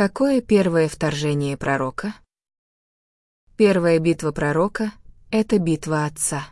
Какое первое вторжение пророка? Первая битва пророка — это битва отца.